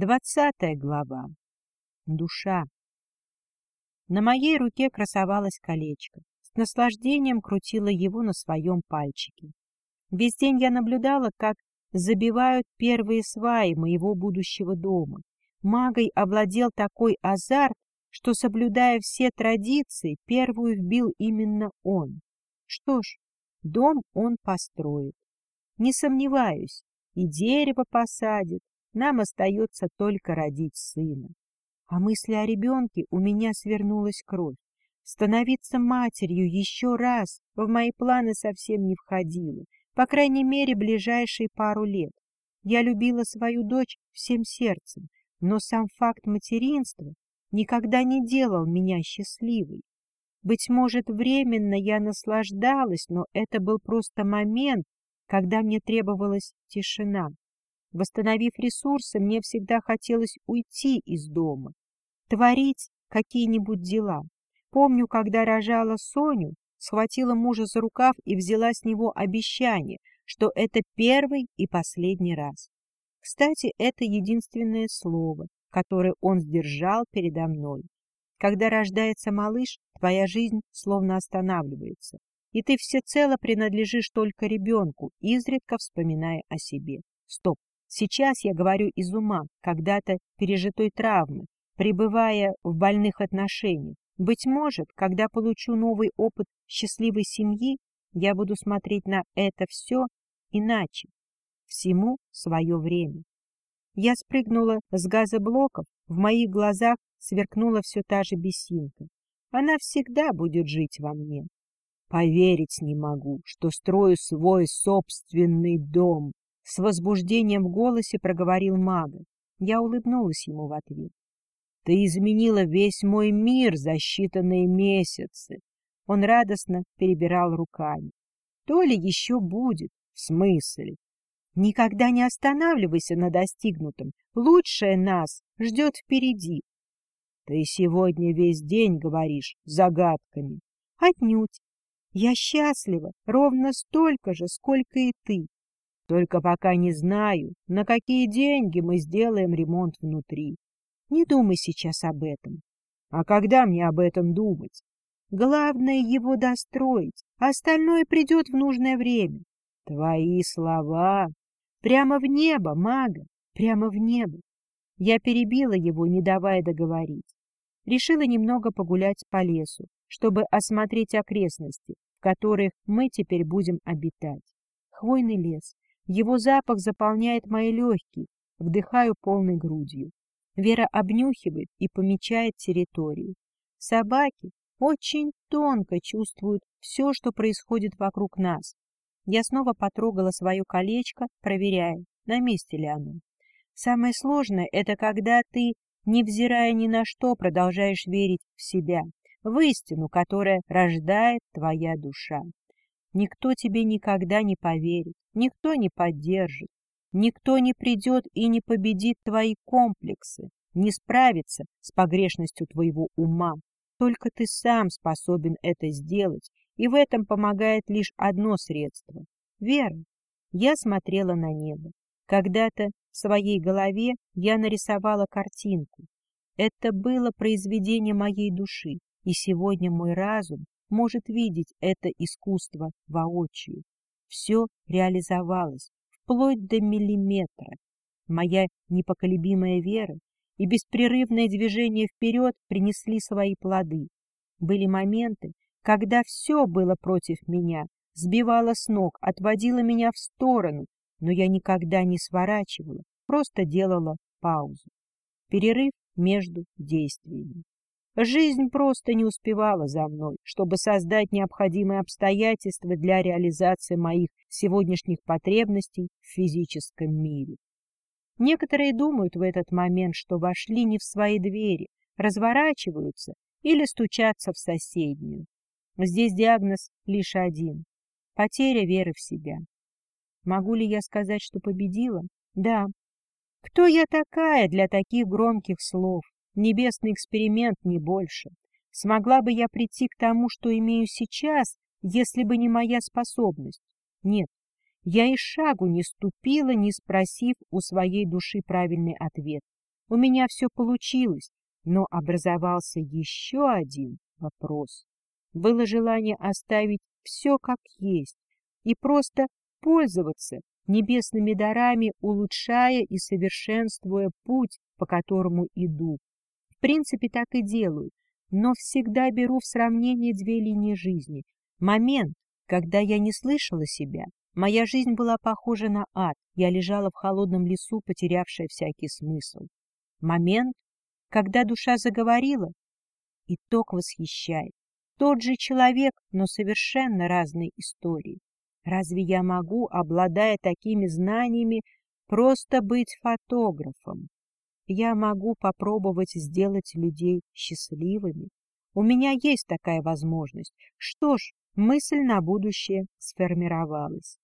Двадцатая глава. Душа. На моей руке красовалось колечко. С наслаждением крутила его на своем пальчике. Весь день я наблюдала, как забивают первые сваи моего будущего дома. Магой овладел такой азарт, что, соблюдая все традиции, первую вбил именно он. Что ж, дом он построит. Не сомневаюсь, и дерево посадит, нам остается только родить сына. А мысли о ребенке у меня свернулась кровь. Становиться матерью еще раз в мои планы совсем не входило, по крайней мере, ближайшие пару лет. Я любила свою дочь всем сердцем, но сам факт материнства никогда не делал меня счастливой. Быть может, временно я наслаждалась, но это был просто момент, когда мне требовалась тишина. Восстановив ресурсы, мне всегда хотелось уйти из дома, творить какие-нибудь дела. Помню, когда рожала Соню, схватила мужа за рукав и взяла с него обещание, что это первый и последний раз. Кстати, это единственное слово, которое он сдержал передо мной. Когда рождается малыш, твоя жизнь словно останавливается, и ты всецело принадлежишь только ребенку, изредка вспоминая о себе. Стоп, Сейчас я говорю из ума, когда-то пережитой травмы, пребывая в больных отношениях. Быть может, когда получу новый опыт счастливой семьи, я буду смотреть на это все иначе. Всему свое время. Я спрыгнула с газоблоков, в моих глазах сверкнула все та же бесинка. Она всегда будет жить во мне. Поверить не могу, что строю свой собственный дом, с возбуждением в голосе проговорил мага. Я улыбнулась ему в ответ. Ты изменила весь мой мир за считанные месяцы. Он радостно перебирал руками. То ли еще будет? В смысле? Никогда не останавливайся на достигнутом. Лучшее нас ждет впереди. Ты сегодня весь день говоришь загадками. Отнюдь. Я счастлива ровно столько же, сколько и ты. Только пока не знаю, на какие деньги мы сделаем ремонт внутри. Не думай сейчас об этом. А когда мне об этом думать? Главное его достроить, а остальное придет в нужное время. Твои слова. Прямо в небо, мага, прямо в небо. Я перебила его, не давая договорить. Решила немного погулять по лесу, чтобы осмотреть окрестности, в которых мы теперь будем обитать. Хвойный лес, его запах заполняет мои легкие, вдыхаю полной грудью. Вера обнюхивает и помечает территорию. Собаки очень тонко чувствуют все, что происходит вокруг нас. Я снова потрогала свое колечко, проверяя, на месте ли оно. Самое сложное — это когда ты, невзирая ни на что, продолжаешь верить в себя, в истину, которая рождает твоя душа. Никто тебе никогда не поверит, никто не поддержит, никто не придет и не победит твои комплексы, не справится с погрешностью твоего ума. Только ты сам способен это сделать, и в этом помогает лишь одно средство — вера. Я смотрела на небо. Когда-то в своей голове я нарисовала картинку. Это было произведение моей души, и сегодня мой разум может видеть это искусство воочию. Все реализовалось, вплоть до миллиметра. Моя непоколебимая вера и беспрерывное движение вперед принесли свои плоды. Были моменты, когда все было против меня, сбивало с ног, отводило меня в сторону, но я никогда не сворачивала, просто делала паузу. Перерыв между действиями. Жизнь просто не успевала за мной, чтобы создать необходимые обстоятельства для реализации моих сегодняшних потребностей в физическом мире. Некоторые думают в этот момент, что вошли не в свои двери, разворачиваются или стучатся в соседнюю. Здесь диагноз лишь один — потеря веры в себя. Могу ли я сказать, что победила? Да. Кто я такая для таких громких слов? Небесный эксперимент, не больше. Смогла бы я прийти к тому, что имею сейчас, если бы не моя способность? Нет, я и шагу не ступила, не спросив у своей души правильный ответ. У меня все получилось, но образовался еще один вопрос. Было желание оставить все как есть и просто пользоваться небесными дарами, улучшая и совершенствуя путь, по которому иду. В принципе, так и делаю, но всегда беру в сравнение две линии жизни. Момент, когда я не слышала себя, моя жизнь была похожа на ад, я лежала в холодном лесу, потерявшая всякий смысл. Момент, когда душа заговорила, итог восхищает. Тот же человек, но совершенно разные истории. Разве я могу, обладая такими знаниями, просто быть фотографом? Я могу попробовать сделать людей счастливыми. У меня есть такая возможность. Что ж, мысль на будущее сформировалась.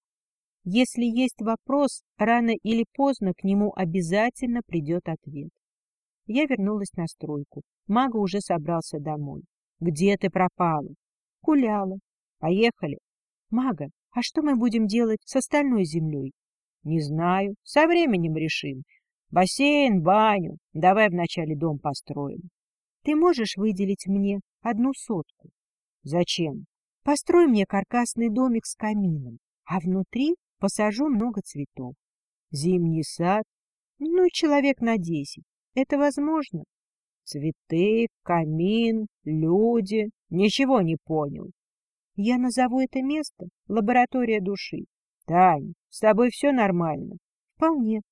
Если есть вопрос, рано или поздно к нему обязательно придет ответ. Я вернулась на стройку. Мага уже собрался домой. Где ты пропала? Гуляла. Поехали. Мага, а что мы будем делать с остальной землей? Не знаю. Со временем решим. Бассейн, баню. Давай вначале дом построим. Ты можешь выделить мне одну сотку? Зачем? Построй мне каркасный домик с камином, а внутри посажу много цветов. Зимний сад? Ну, человек на десять. Это возможно? Цветы, камин, люди. Ничего не понял. Я назову это место лаборатория души. Тань, с тобой все нормально? Вполне.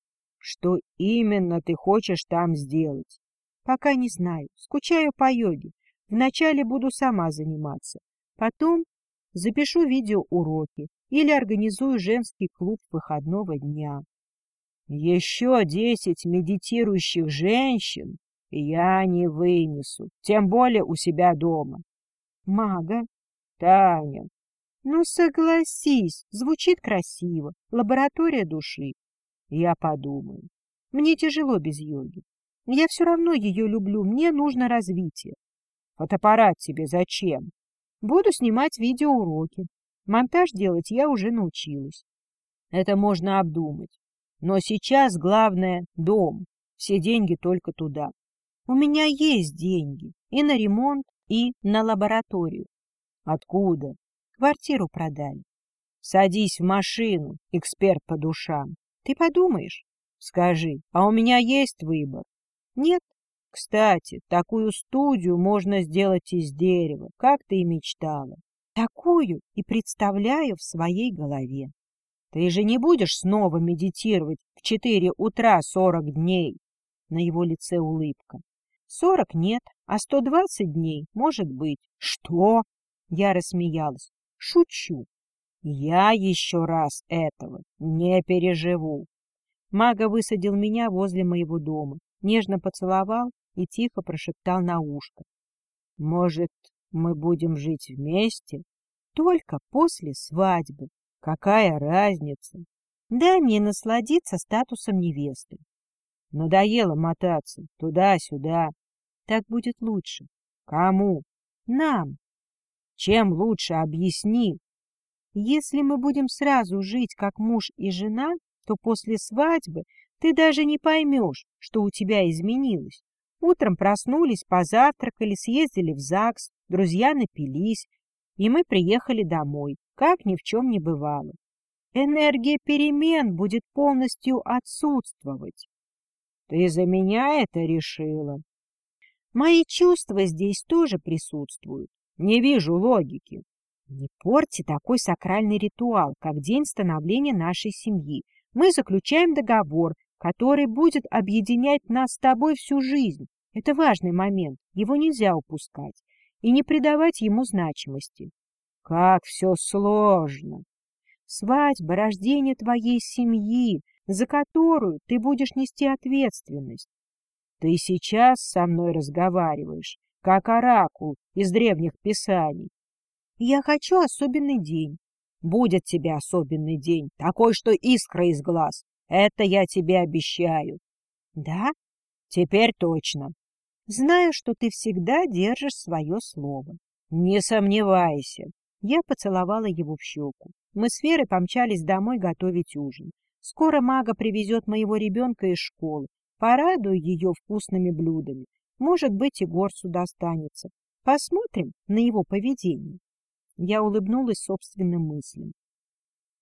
Что именно ты хочешь там сделать? Пока не знаю. Скучаю по йоге. Вначале буду сама заниматься. Потом запишу видеоуроки или организую женский клуб выходного дня. Еще десять медитирующих женщин я не вынесу, тем более у себя дома. Мага? Таня. Ну, согласись, звучит красиво. Лаборатория души. Я подумаю. Мне тяжело без йоги. Я все равно ее люблю, мне нужно развитие. Фотоаппарат тебе зачем? Буду снимать видеоуроки. Монтаж делать я уже научилась. Это можно обдумать. Но сейчас главное — дом. Все деньги только туда. У меня есть деньги и на ремонт, и на лабораторию. Откуда? Квартиру продали. Садись в машину, эксперт по душам. Ты подумаешь? Скажи, а у меня есть выбор? Нет. Кстати, такую студию можно сделать из дерева, как ты и мечтала. Такую и представляю в своей голове. Ты же не будешь снова медитировать в четыре утра сорок дней? На его лице улыбка. Сорок нет, а сто двадцать дней может быть. Что? Я рассмеялась. Шучу. Я еще раз этого не переживу. Мага высадил меня возле моего дома, нежно поцеловал и тихо прошептал на ушко. Может, мы будем жить вместе? Только после свадьбы. Какая разница? Дай мне насладиться статусом невесты. Надоело мотаться туда-сюда. Так будет лучше. Кому? Нам. Чем лучше, объясни. Если мы будем сразу жить как муж и жена, то после свадьбы ты даже не поймешь, что у тебя изменилось. Утром проснулись, позавтракали, съездили в ЗАГС, друзья напились, и мы приехали домой, как ни в чем не бывало. Энергия перемен будет полностью отсутствовать. Ты за меня это решила? Мои чувства здесь тоже присутствуют. Не вижу логики. Не порти такой сакральный ритуал, как день становления нашей семьи. Мы заключаем договор, который будет объединять нас с тобой всю жизнь. Это важный момент, его нельзя упускать и не придавать ему значимости. Как все сложно! Свадьба, рождение твоей семьи, за которую ты будешь нести ответственность. Ты сейчас со мной разговариваешь, как оракул из древних писаний. Я хочу особенный день. Будет тебе особенный день, такой, что искра из глаз. Это я тебе обещаю. Да? Теперь точно. Знаю, что ты всегда держишь свое слово. Не сомневайся. Я поцеловала его в щеку. Мы с Верой помчались домой готовить ужин. Скоро мага привезет моего ребенка из школы. Порадую ее вкусными блюдами. Может быть, и горцу достанется. Посмотрим на его поведение. Я улыбнулась собственным мыслям.